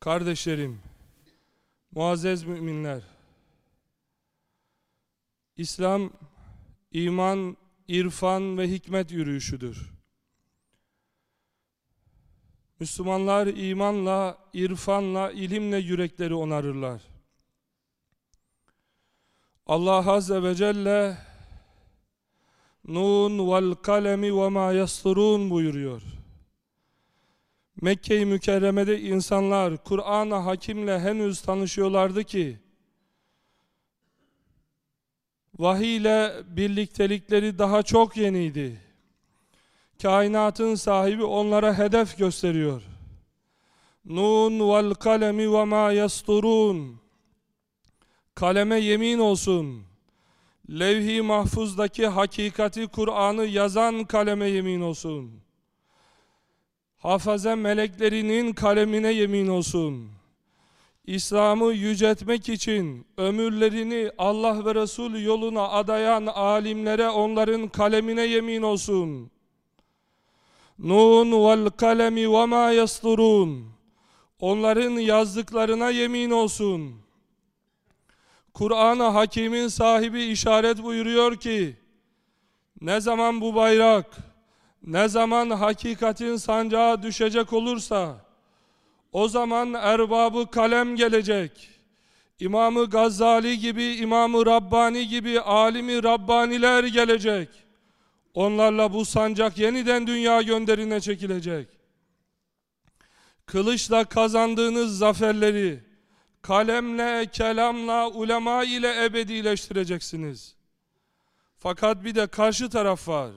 Kardeşlerim, muazzez müminler, İslam, iman, irfan ve hikmet yürüyüşüdür. Müslümanlar imanla, irfanla, ilimle yürekleri onarırlar. Allah Azze ve Celle Nun vel kalemi ve ma yasturun buyuruyor. Mekke-i Mükerreme'de insanlar Kur'an-ı Hakim'le henüz tanışıyorlardı ki vahiy ile birliktelikleri daha çok yeniydi. Kainatın sahibi onlara hedef gösteriyor. Nun vel kalemi ve ma yasturun Kaleme yemin olsun. Levh-i mahfuzdaki hakikati Kur'an'ı yazan kaleme yemin olsun. Hafaze meleklerinin kalemine yemin olsun. İslam'ı yüceltmek için ömürlerini Allah ve Resul yoluna adayan alimlere onların kalemine yemin olsun. Nun vel kalemi ve ma yasturun. Onların yazdıklarına yemin olsun. Kur'an-ı Hakim'in sahibi işaret buyuruyor ki ne zaman bu bayrak ne zaman hakikatin sancağı düşecek olursa o zaman erbabı kalem gelecek. İmamı Gazali gibi, İmamı Rabbani gibi alimi Rabbaniler gelecek. Onlarla bu sancak yeniden dünya gönderine çekilecek. Kılıçla kazandığınız zaferleri, kalemle, kelamla, ulema ile ebedileştireceksiniz. Fakat bir de karşı taraf var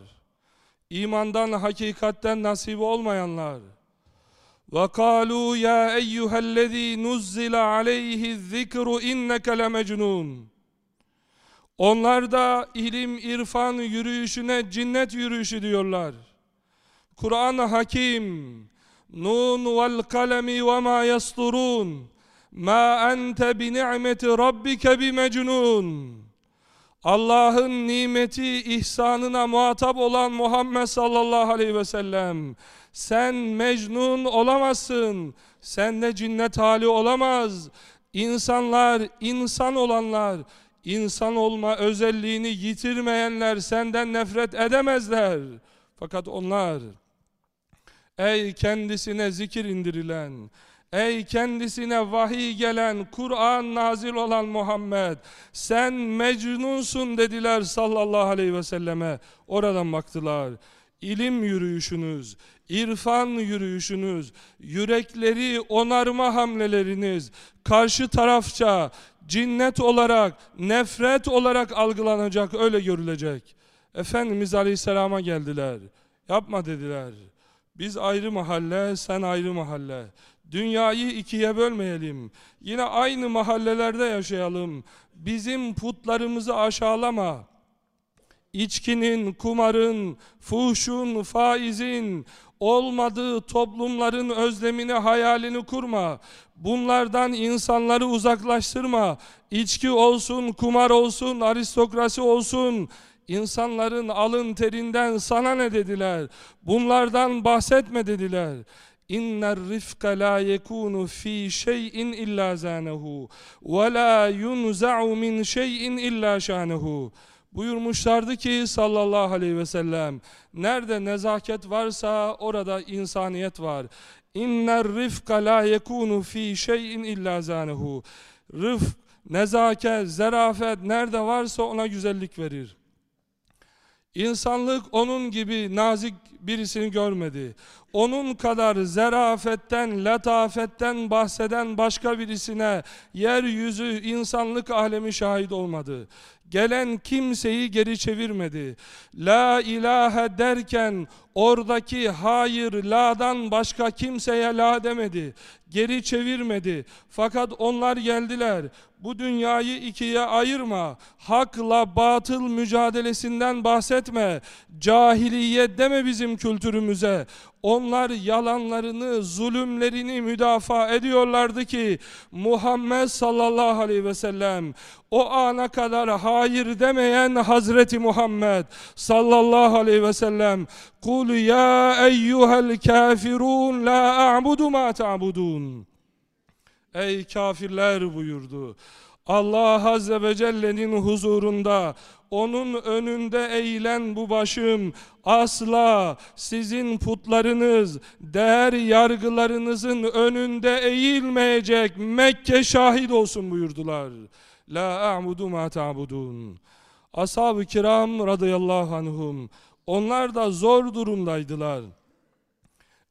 imandan, hakikatten nasip olmayanlar. وَقَالُوا يَا اَيُّهَا الَّذ۪ي نُزِّلَ عَلَيْهِ الذِّكْرُ اِنَّكَ لَمَجْنُونَ Onlar da ilim, irfan yürüyüşüne cinnet yürüyüşü diyorlar. Kur'an hakim, nun vel kalemi ve ma yasturun, ma ente bi ni'meti rabbike bi mecnun. Allah'ın nimeti, ihsanına muhatap olan Muhammed sallallahu aleyhi ve sellem. Sen mecnun olamazsın. Sende cinnet hali olamaz. İnsanlar, insan olanlar, insan olma özelliğini yitirmeyenler senden nefret edemezler. Fakat onlar, ey kendisine zikir indirilen, Ey kendisine vahiy gelen, Kur'an nazil olan Muhammed, sen mecnunsun dediler sallallahu aleyhi ve selleme. Oradan baktılar. İlim yürüyüşünüz, irfan yürüyüşünüz, yürekleri onarma hamleleriniz, karşı tarafça cinnet olarak, nefret olarak algılanacak, öyle görülecek. Efendimiz Aleyhisselam'a geldiler. Yapma dediler. Biz ayrı mahalle, sen ayrı mahalle. Dünyayı ikiye bölmeyelim. Yine aynı mahallelerde yaşayalım. Bizim putlarımızı aşağılama. İçkinin, kumarın, fuhşun, faizin olmadığı toplumların özlemini, hayalini kurma. Bunlardan insanları uzaklaştırma. İçki olsun, kumar olsun, aristokrasi olsun, İnsanların alın terinden sana ne dediler? Bunlardan bahsetme dediler. İnner rifka la yekunu fi şey'in illa zanehu ve la yunza'u min şey'in illa şanehu. Buyurmuşlardı ki sallallahu aleyhi ve sellem nerede nezaket varsa orada insaniyet var. İnner rifka la yekunu fi şey'in illa zanehu. Rıfk, nezaket, zerafet nerede varsa ona güzellik verir. İnsanlık onun gibi nazik birisini görmedi. Onun kadar zerafetten, letafetten bahseden başka birisine yeryüzü insanlık alemi şahit olmadı. Gelen kimseyi geri çevirmedi. La ilahe derken oradaki hayır, la'dan başka kimseye la demedi. Geri çevirmedi. Fakat onlar geldiler. Bu dünyayı ikiye ayırma. Hakla batıl mücadelesinden bahsetme. Cahiliyet deme bizim kültürümüze. Onlar yalanlarını, zulümlerini müdafaa ediyorlardı ki Muhammed sallallahu aleyhi ve sellem o ana kadar hayır demeyen Hazreti Muhammed sallallahu aleyhi ve sellem Kul ya eyyuhel kafirun la a'budu ma ta'budun Ey kafirler buyurdu. Allah Azze ve Celle'nin huzurunda onun önünde eğilen bu başım asla sizin putlarınız, değer yargılarınızın önünde eğilmeyecek Mekke şahit olsun buyurdular. La a'budu ma ta'budun. Ashab-ı kiram radıyallahu anhum onlar da zor durumdaydılar.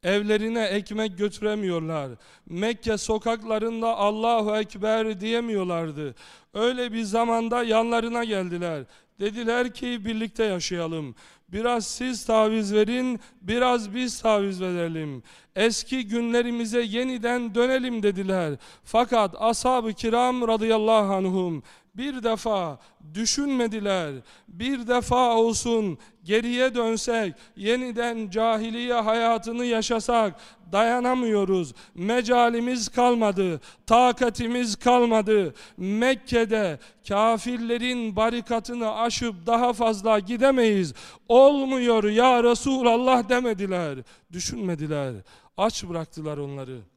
Evlerine ekmek götüremiyorlar. Mekke sokaklarında Allahu Ekber diyemiyorlardı. Öyle bir zamanda yanlarına geldiler. Dediler ki birlikte yaşayalım. Biraz siz taviz verin, biraz biz taviz verelim. Eski günlerimize yeniden dönelim dediler. Fakat ashab-ı kiram radıyallahu anhum bir defa düşünmediler. Bir defa olsun geriye dönsek, yeniden cahiliye hayatını yaşasak dayanamıyoruz. Mecalimiz kalmadı, takatimiz kalmadı. Mekke'de kafirlerin barikatını aşıp daha fazla gidemeyiz. Olmuyor ya Resulallah demediler. Düşünmediler. Aç bıraktılar onları.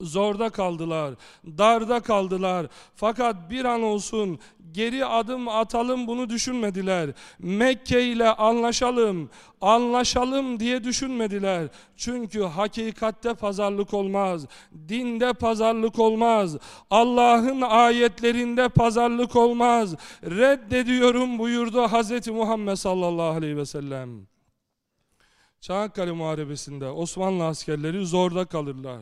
Zorda kaldılar, darda kaldılar. Fakat bir an olsun geri adım atalım bunu düşünmediler. Mekke ile anlaşalım, anlaşalım diye düşünmediler. Çünkü hakikatte pazarlık olmaz, dinde pazarlık olmaz, Allah'ın ayetlerinde pazarlık olmaz. Reddediyorum buyurdu Hz. Muhammed sallallahu aleyhi ve sellem. Çanakkale Muharebesi'nde Osmanlı askerleri zorda kalırlar.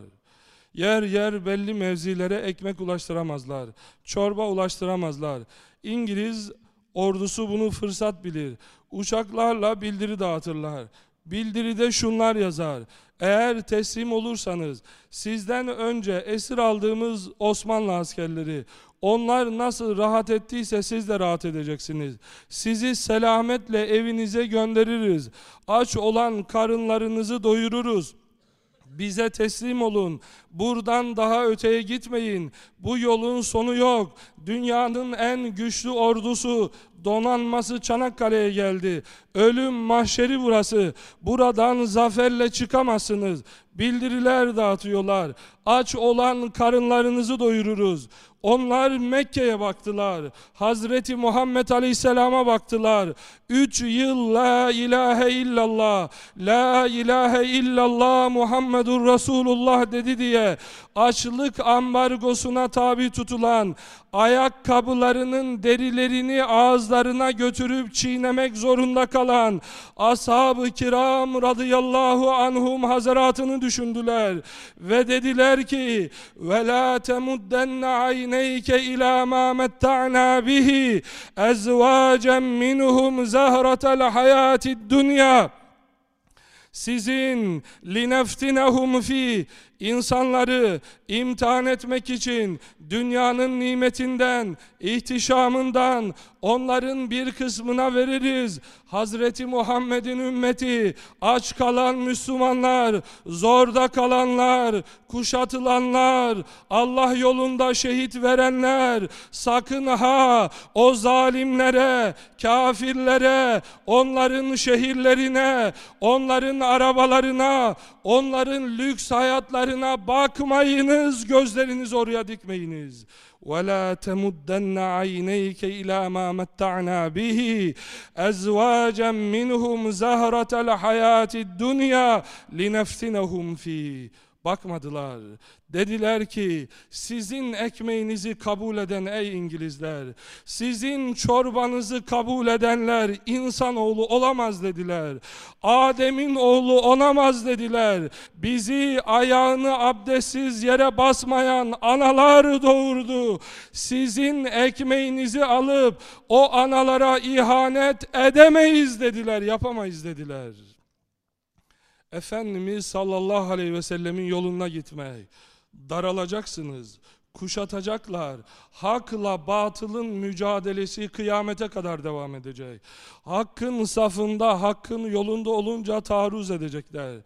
Yer yer belli mevzilere ekmek ulaştıramazlar. Çorba ulaştıramazlar. İngiliz ordusu bunu fırsat bilir. Uçaklarla bildiri dağıtırlar. Bildiride şunlar yazar. Eğer teslim olursanız sizden önce esir aldığımız Osmanlı askerleri onlar nasıl rahat ettiyse siz de rahat edeceksiniz. Sizi selametle evinize göndeririz. Aç olan karınlarınızı doyururuz. Bize teslim olun. Buradan daha öteye gitmeyin. Bu yolun sonu yok. Dünyanın en güçlü ordusu, donanması Çanakkale'ye geldi. Ölüm mahşeri burası. Buradan zaferle çıkamazsınız. Bildiriler dağıtıyorlar. Aç olan karınlarınızı doyururuz. Onlar Mekke'ye baktılar. Hazreti Muhammed Aleyhisselam'a baktılar. Üç yıl La ilahe illallah, La ilahe illallah Muhammedur Resulullah dedi diye açlık ambargosuna tabi tutulan ayakkabılarının derilerini ağızlarına götürüp çiğnemek zorunda kalan ashab-ı kiram radıyallahu anhum hazaratını düşündüler ve dediler ki ve la temuddenne ayneyke ila ma metta'na bihi ezvacen minhum zahratel hayatid dünya sizin lineftinehum fi insanları imtihan etmek için dünyanın nimetinden, ihtişamından onların bir kısmına veririz. Hazreti Muhammed'in ümmeti, aç kalan Müslümanlar, zorda kalanlar, kuşatılanlar, Allah yolunda şehit verenler, sakın ha o zalimlere, kafirlere, onların şehirlerine, onların arabalarına, onların lüks hayatlarına bakmayınız, gözlerinizi oraya dikmeyiniz. ولا تمدن عينيك إلى ما متعنا به أزواجا منهم زهرة الحياة الدنيا لنفتنهم فيه Bakmadılar. Dediler ki sizin ekmeğinizi kabul eden ey İngilizler, sizin çorbanızı kabul edenler insanoğlu olamaz dediler. Adem'in oğlu olamaz dediler. Bizi ayağını abdestsiz yere basmayan analar doğurdu. Sizin ekmeğinizi alıp o analara ihanet edemeyiz dediler, yapamayız dediler. Efendimiz sallallahu aleyhi ve sellemin yoluna gitmek. Daralacaksınız. Kuşatacaklar. Hakla batılın mücadelesi kıyamete kadar devam edecek. Hakkın safında, hakkın yolunda olunca taarruz edecekler.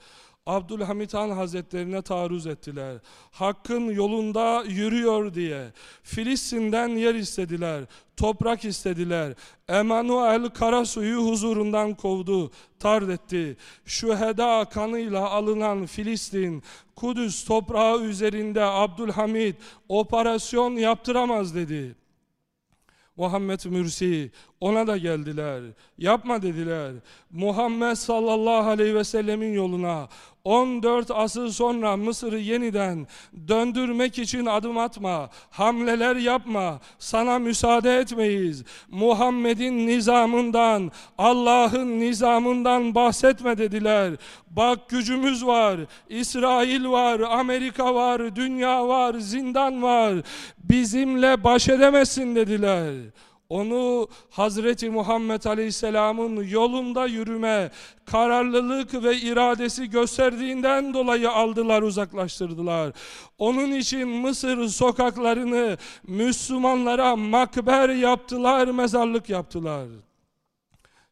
Abdülhamit Han Hazretlerine taarruz ettiler. Hakkın yolunda yürüyor diye. Filistin'den yer istediler. Toprak istediler. Emanuel Karasu'yu huzurundan kovdu. Tard etti. Şüheda kanıyla alınan Filistin, Kudüs toprağı üzerinde Abdülhamit operasyon yaptıramaz dedi. Muhammed Mürsi ona da geldiler. Yapma dediler. Muhammed sallallahu aleyhi ve sellemin yoluna 14 asır sonra Mısır'ı yeniden döndürmek için adım atma. Hamleler yapma. Sana müsaade etmeyiz. Muhammed'in nizamından, Allah'ın nizamından bahsetme dediler. Bak gücümüz var. İsrail var, Amerika var, dünya var, zindan var. Bizimle baş edemezsin dediler. Onu Hazreti Muhammed Aleyhisselam'ın yolunda yürüme, kararlılık ve iradesi gösterdiğinden dolayı aldılar, uzaklaştırdılar. Onun için Mısır sokaklarını Müslümanlara makber yaptılar, mezarlık yaptılar.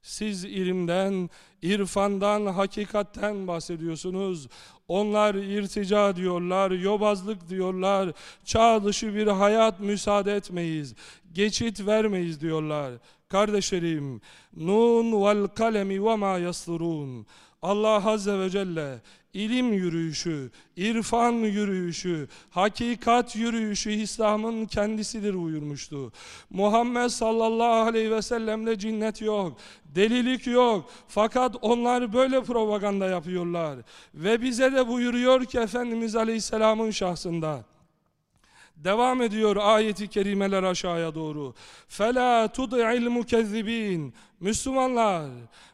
Siz ilimden, irfandan, hakikatten bahsediyorsunuz. Onlar irtica diyorlar, yobazlık diyorlar, çağ dışı bir hayat müsaade etmeyiz, geçit vermeyiz diyorlar. Kardeşlerim, nun vel kalemi ve ma yasturun. Allah Azze ve Celle ilim yürüyüşü, irfan yürüyüşü, hakikat yürüyüşü İslam'ın kendisidir buyurmuştu. Muhammed sallallahu aleyhi ve sellem'de cinnet yok, delilik yok. Fakat onlar böyle propaganda yapıyorlar. Ve bize de buyuruyor ki Efendimiz aleyhisselamın şahsında. Devam ediyor ayeti kerimeler aşağıya doğru. Fela tud'il mukezzibin Müslümanlar,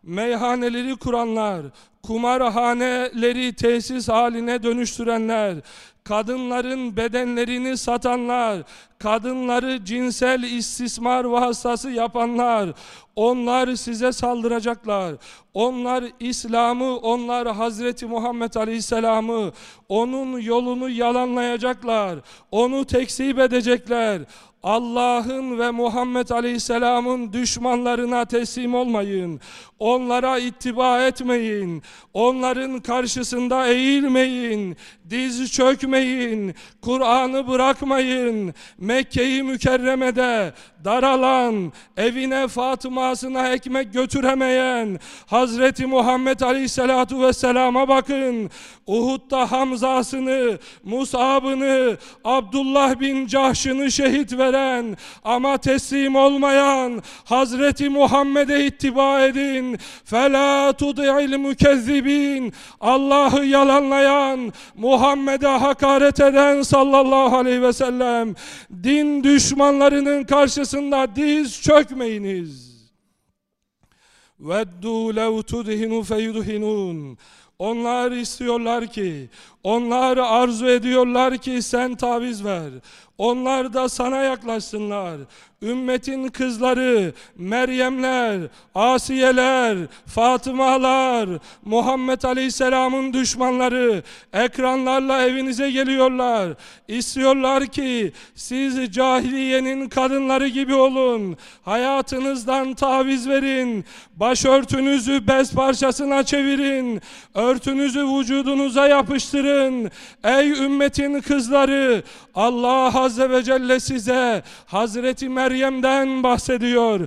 meyhaneleri kuranlar, kumarhaneleri tesis haline dönüştürenler, kadınların bedenlerini satanlar, kadınları cinsel istismar vasıtası yapanlar, onlar size saldıracaklar. Onlar İslam'ı, onlar Hazreti Muhammed Aleyhisselam'ı, onun yolunu yalanlayacaklar. Onu tekzip edecekler. Allah'ın ve Muhammed Aleyhisselam'ın düşmanlarına teslim olmayın. Onlara ittiba etmeyin. Onların karşısında eğilmeyin. Diz çökmeyin. Kur'an'ı bırakmayın. Mekke'yi mükerremede daralan, evine Fatıma'sına ekmek götüremeyen Hazreti Muhammed Aleyhisselatu Vesselam'a bakın. Uhud'da Hamza'sını, Musab'ını, Abdullah bin Cahş'ını şehit veren ama teslim olmayan Hazreti Muhammed'e ittiba edin. فَلَا تُضِعِ الْمُكَذِّبِينَ Allah'ı yalanlayan, Muhammed'e hakaret eden sallallahu aleyhi ve sellem, din düşmanlarının karşısında diz çökmeyiniz. وَدُّوا لَوْ تُدْهِنُوا فَيُدْهِنُونَ Onlar istiyorlar ki, onlar arzu ediyorlar ki sen taviz ver. Onlar da sana yaklaşsınlar. Ümmetin kızları, Meryemler, Asiyeler, Fatımalar, Muhammed Aleyhisselam'ın düşmanları ekranlarla evinize geliyorlar. İstiyorlar ki siz cahiliyenin kadınları gibi olun. Hayatınızdan taviz verin. Başörtünüzü bez parçasına çevirin. Örtünüzü vücudunuza yapıştırın. Ey ümmetin kızları Allah Azze ve Celle size Hazreti Meryem'den bahsediyor.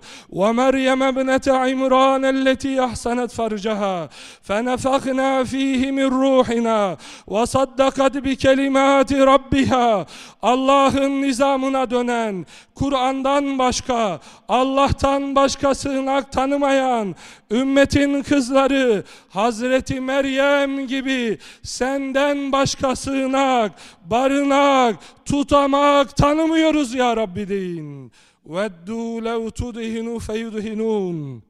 İmran elleti ahsanet farcaha fenefakna fihi min ruhina ve saddakat bi kelimati rabbiha Allah'ın nizamına dönen Kur'an'dan başka Allah'tan başka sığınak tanımayan ümmetin kızları Hazreti Meryem gibi senden başka sığınak, barınak, tutamak tanımıyoruz ya Rabbi deyin. وَدُّوا لَوْ تُدْهِنُوا فَيُدْهِنُونَ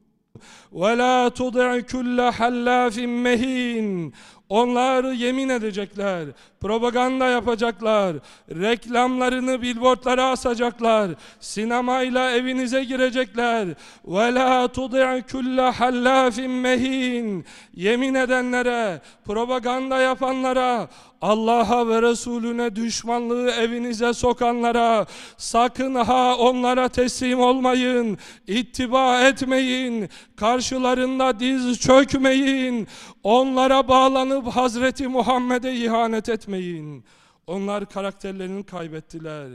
وَلَا تُضِعْ كُلَّ حَلَّافٍ مَهِينَ onlar yemin edecekler, propaganda yapacaklar, reklamlarını billboardlara asacaklar, sinemayla evinize girecekler. وَلَا تُضِعْ كُلَّ حَلَّافٍ مَهِينَ Yemin edenlere, propaganda yapanlara, Allah'a ve Resulüne düşmanlığı evinize sokanlara sakın ha onlara teslim olmayın, ittiba etmeyin, karşılarında diz çökmeyin, onlara bağlanın Aldanıp Hazreti Muhammed'e ihanet etmeyin. Onlar karakterlerini kaybettiler.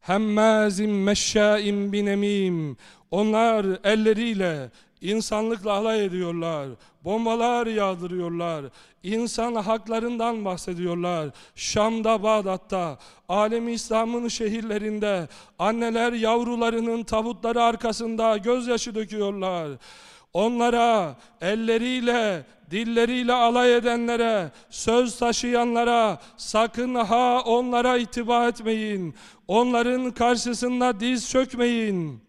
Hemmazim meşşaim binemim. Onlar elleriyle insanlıkla alay ediyorlar. Bombalar yağdırıyorlar. İnsan haklarından bahsediyorlar. Şam'da, Bağdat'ta, alemi İslam'ın şehirlerinde anneler yavrularının tabutları arkasında gözyaşı döküyorlar. Onlara elleriyle, dilleriyle alay edenlere, söz taşıyanlara sakın ha onlara itibar etmeyin. Onların karşısında diz çökmeyin.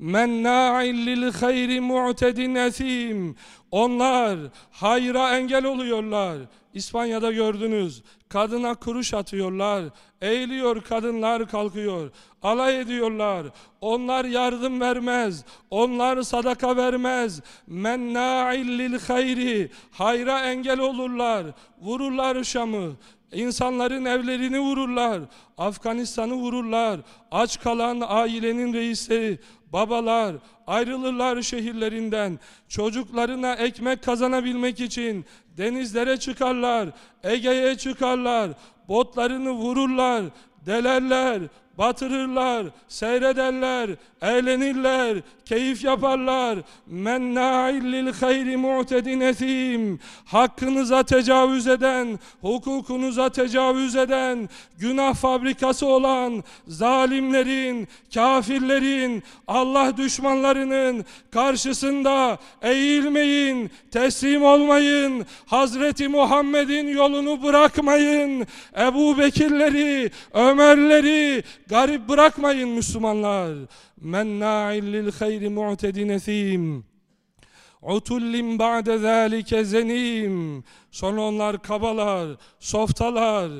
Menna'in lil hayri mu'tedin esim. Onlar hayra engel oluyorlar. İspanya'da gördünüz. Kadına kuruş atıyorlar. Eğiliyor kadınlar kalkıyor. Alay ediyorlar. Onlar yardım vermez. Onlar sadaka vermez. Menna'in lil hayri. Hayra engel olurlar. Vururlar Şam'ı. İnsanların evlerini vururlar. Afganistan'ı vururlar. Aç kalan ailenin reisleri, babalar ayrılırlar şehirlerinden. Çocuklarına ekmek kazanabilmek için denizlere çıkarlar. Ege'ye çıkarlar. Botlarını vururlar, delerler, batırırlar, seyrederler, eğlenirler, keyif yaparlar. Menna'il lil hayri mu'tedin esim. Hakkınıza tecavüz eden, hukukunuza tecavüz eden, günah fabrikası olan zalimlerin, kafirlerin, Allah düşmanlarının karşısında eğilmeyin, teslim olmayın. Hazreti Muhammed'in yolunu bırakmayın. Ebu Bekirleri, Ömerleri garip bırakmayın Müslümanlar. Menna'il lil hayri mu'tedin esim. Utullim ba'de zâlike zenim. Sonra onlar kabalar, softalar.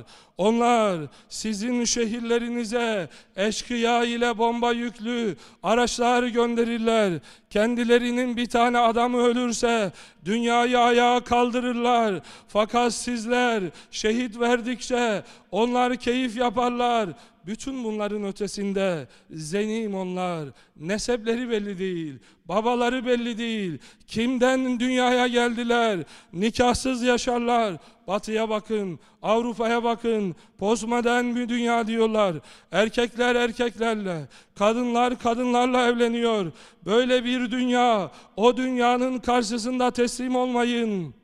Onlar sizin şehirlerinize eşkıya ile bomba yüklü araçlar gönderirler. Kendilerinin bir tane adamı ölürse dünyayı ayağa kaldırırlar. Fakat sizler şehit verdikçe onlar keyif yaparlar. Bütün bunların ötesinde zenim onlar. Nesepleri belli değil. Babaları belli değil. Kimden dünyaya geldiler? Nikahsız yaşarlar. Batıya bakın, Avrupa'ya bakın. Postmodern bir dünya diyorlar. Erkekler erkeklerle, kadınlar kadınlarla evleniyor. Böyle bir dünya, o dünyanın karşısında teslim olmayın.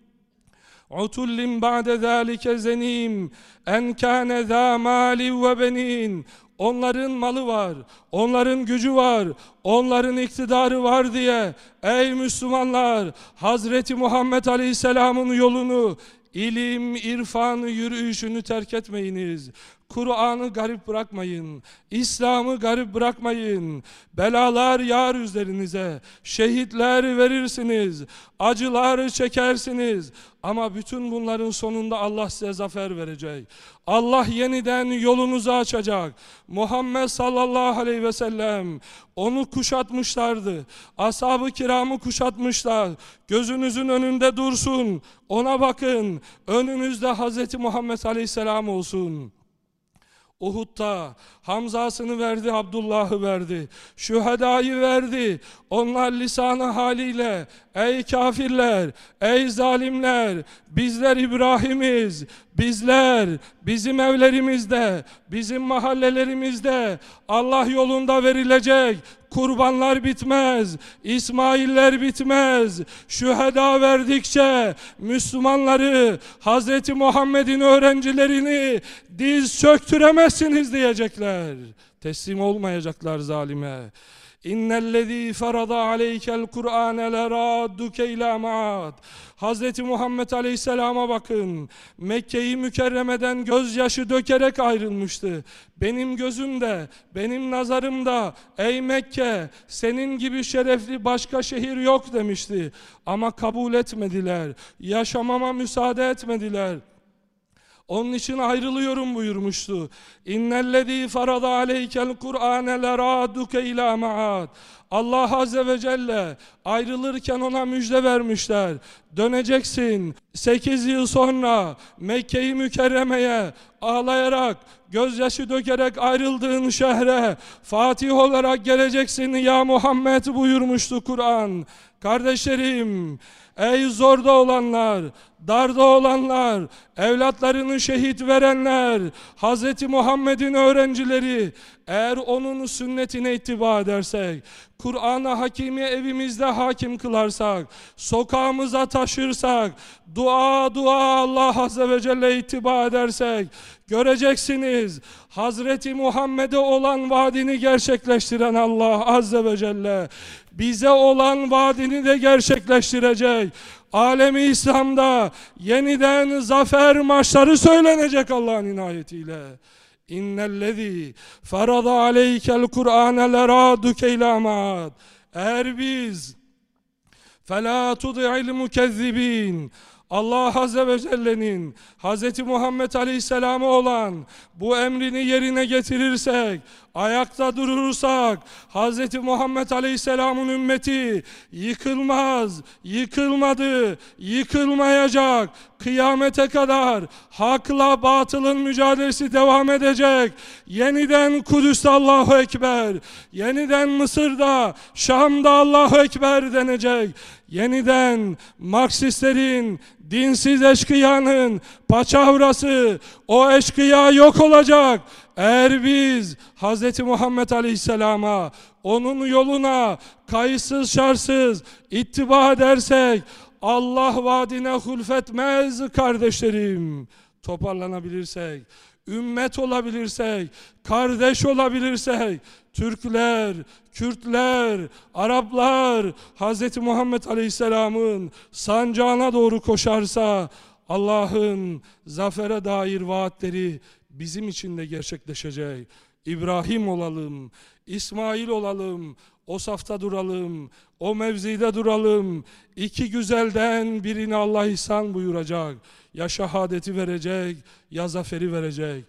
Utullim ba'de zâlike zenim en kâne zâ mâli ve benin Onların malı var, onların gücü var, onların iktidarı var diye ey Müslümanlar Hazreti Muhammed Aleyhisselam'ın yolunu ilim, irfan, yürüyüşünü terk etmeyiniz. Kur'an'ı garip bırakmayın. İslam'ı garip bırakmayın. Belalar yağar üzerinize. Şehitler verirsiniz. Acılar çekersiniz. Ama bütün bunların sonunda Allah size zafer verecek. Allah yeniden yolunuzu açacak. Muhammed sallallahu aleyhi ve sellem onu kuşatmışlardı. Ashab-ı kiramı kuşatmışlar. Gözünüzün önünde dursun. Ona bakın. Önümüzde Hazreti Muhammed aleyhisselam olsun. Uhud'da Hamza'sını verdi, Abdullah'ı verdi. Şühedayı verdi. Onlar lisanı haliyle ey kafirler, ey zalimler, bizler İbrahim'iz. Bizler bizim evlerimizde, bizim mahallelerimizde Allah yolunda verilecek kurbanlar bitmez, İsmailler bitmez. Şüheda verdikçe Müslümanları, Hz. Muhammed'in öğrencilerini diz çöktüremezsiniz diyecekler. Teslim olmayacaklar zalime. İnnellezî ferada aleykel Kur'âne lerâdduke ilâ maad. Hz. Muhammed Aleyhisselam'a bakın. Mekke'yi mükerremeden gözyaşı dökerek ayrılmıştı. Benim gözümde, benim nazarımda ey Mekke senin gibi şerefli başka şehir yok demişti. Ama kabul etmediler. Yaşamama müsaade etmediler. Onun için ayrılıyorum buyurmuştu. İnnellezî farada aleykel Kur'âne lerâduke ilâ maad. Allah Azze ve Celle ayrılırken ona müjde vermişler. Döneceksin 8 yıl sonra Mekke-i Mükerreme'ye ağlayarak, gözyaşı dökerek ayrıldığın şehre Fatih olarak geleceksin ya Muhammed buyurmuştu Kur'an. Kardeşlerim, ey zorda olanlar, darda olanlar, evlatlarını şehit verenler, Hz. Muhammed'in öğrencileri, eğer onun sünnetine ittiba edersek, Kur'an-ı Hakimi evimizde hakim kılarsak, sokağımıza taşırsak, dua dua Allah Azze ve Celle ittiba edersek, göreceksiniz Hazreti Muhammed'e olan vaadini gerçekleştiren Allah Azze ve Celle, bize olan vaadini de gerçekleştirecek Alemi İslam'da yeniden zafer maçları söylenecek Allah'ın inayetiyle. İnnellezî ferada aleykel Kur'ane lerâduke ilâ maad. Eğer biz فَلَا تُضِعِ الْمُكَذِّب۪ينَ Allah Azze ve Celle'nin Hz. Muhammed Aleyhisselam'a olan bu emrini yerine getirirsek, ayakta durursak, Hz. Muhammed Aleyhisselam'ın ümmeti yıkılmaz, yıkılmadı, yıkılmayacak. Kıyamete kadar hakla batılın mücadelesi devam edecek. Yeniden Kudüs'te Allahu Ekber, yeniden Mısır'da, Şam'da Allahu Ekber denecek. Yeniden Marksistlerin, dinsiz eşkıyanın paçavrası, o eşkıya yok olacak. Eğer biz Hz. Muhammed Aleyhisselam'a, onun yoluna kayıtsız şartsız ittiba edersek, Allah vaadine hulfetmez kardeşlerim. Toparlanabilirsek, ümmet olabilirsek, kardeş olabilirsek, Türkler, Kürtler, Araplar Hz. Muhammed Aleyhisselam'ın sancağına doğru koşarsa Allah'ın zafere dair vaatleri bizim için de gerçekleşecek. İbrahim olalım, İsmail olalım, o safta duralım, o mevzide duralım. İki güzelden birini Allah ihsan buyuracak. Ya şehadeti verecek, ya zaferi verecek.